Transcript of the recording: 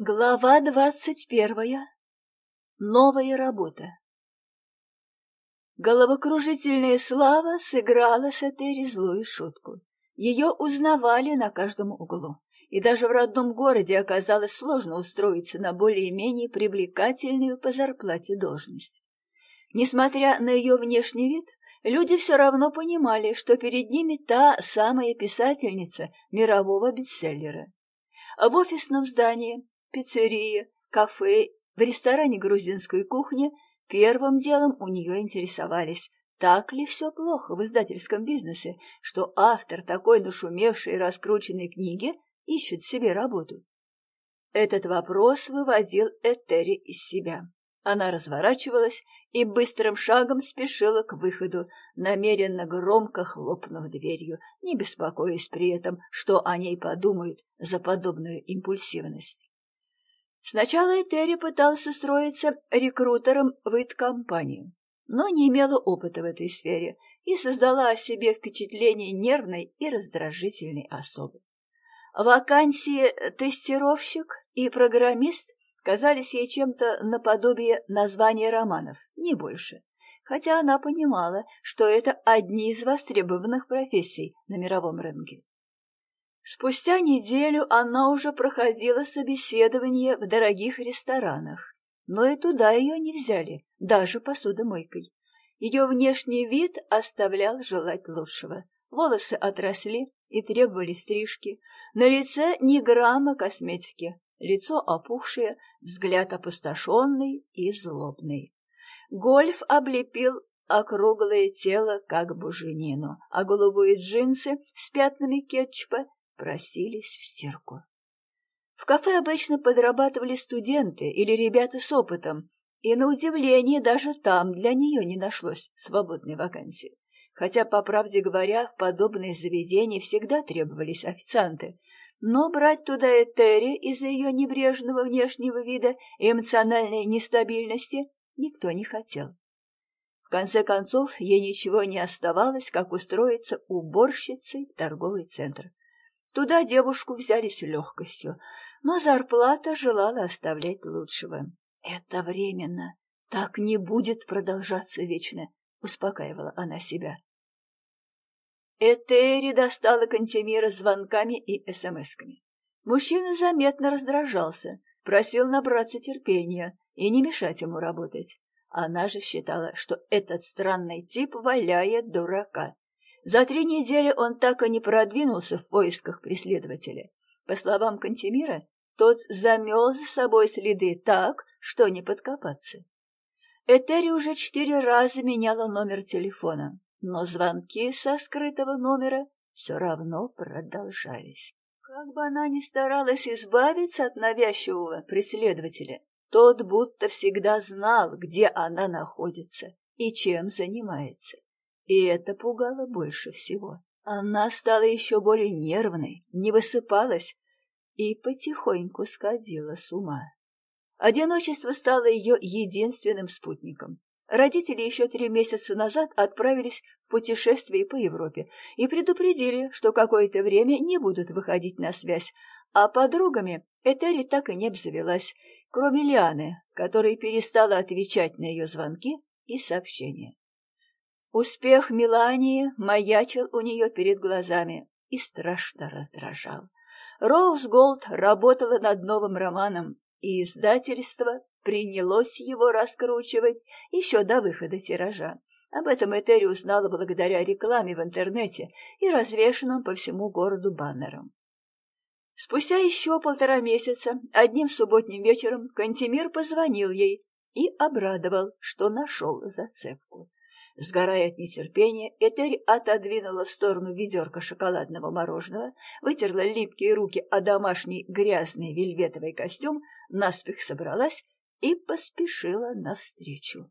Глава двадцать первая. Новая работа. Головокружительная слава сыграла с этой злую шутку. Ее узнавали на каждом углу, и даже в родном городе оказалось сложно устроиться на более-менее привлекательную по зарплате должность. Несмотря на ее внешний вид, люди все равно понимали, что перед ними та самая писательница мирового бестселлера. В офисном здании пиццерии, кафе, в ресторане грузинской кухни первым делом у нее интересовались, так ли все плохо в издательском бизнесе, что автор такой нашумевшей и раскрученной книги ищет себе работу. Этот вопрос выводил Этери из себя. Она разворачивалась и быстрым шагом спешила к выходу, намеренно громко хлопнув дверью, не беспокоясь при этом, что о ней подумают за подобную импульсивность. Сначала Этери пытался устроиться рекрутером в ит-компанию, но не имела опыта в этой сфере и создала о себе впечатление нервной и раздражительной особы. Вакансии тестировщик и программист казались ей чем-то наподобие названия романов, не больше, хотя она понимала, что это одни из востребованных профессий на мировом рынке. Спустя неделю она уже проходила собеседование в дорогих ресторанах, но и туда ее не взяли, даже посудомойкой. Ее внешний вид оставлял желать лучшего. Волосы отросли и требовали стрижки. На лице ни грамма косметики, лицо опухшее, взгляд опустошенный и злобный. Гольф облепил округлое тело, как буженину, а голубые джинсы с пятнами кетчупа просились в стирку. В кафе обычно подрабатывали студенты или ребята с опытом, и, на удивление, даже там для нее не нашлось свободной вакансии. Хотя, по правде говоря, в подобные заведения всегда требовались официанты, но брать туда Этери из-за ее небрежного внешнего вида и эмоциональной нестабильности никто не хотел. В конце концов, ей ничего не оставалось, как устроиться уборщицей в торговый центр. Туда девушку взяли с легкостью, но зарплата желала оставлять лучшего. «Это временно. Так не будет продолжаться вечно», — успокаивала она себя. Этери достала Кантемира звонками и смсками. Мужчина заметно раздражался, просил набраться терпения и не мешать ему работать. Она же считала, что этот странный тип валяет дурака. За три недели он так и не продвинулся в поисках преследователя. По словам Кантемира, тот замел за собой следы так, что не подкопаться. Этери уже четыре раза меняла номер телефона, но звонки со скрытого номера все равно продолжались. Как бы она ни старалась избавиться от навязчивого преследователя, тот будто всегда знал, где она находится и чем занимается. И это пугало больше всего. Она стала еще более нервной, не высыпалась и потихоньку сходила с ума. Одиночество стало ее единственным спутником. Родители еще три месяца назад отправились в путешествие по Европе и предупредили, что какое-то время не будут выходить на связь, а подругами Этери так и не обзавелась, кроме Лианы, которая перестала отвечать на ее звонки и сообщения. Успех Мелании маячил у нее перед глазами и страшно раздражал. Роуз Голд работала над новым романом, и издательство принялось его раскручивать еще до выхода тиража. Об этом Этери узнала благодаря рекламе в интернете и развешенным по всему городу баннерам. Спустя еще полтора месяца, одним субботним вечером, Кантемир позвонил ей и обрадовал, что нашел зацепку. Сгорая от нетерпения, Этель отодвинула в сторону ведерко шоколадного мороженого, вытерла липкие руки о домашний грязный вельветовый костюм, наспех собралась и поспешила навстречу.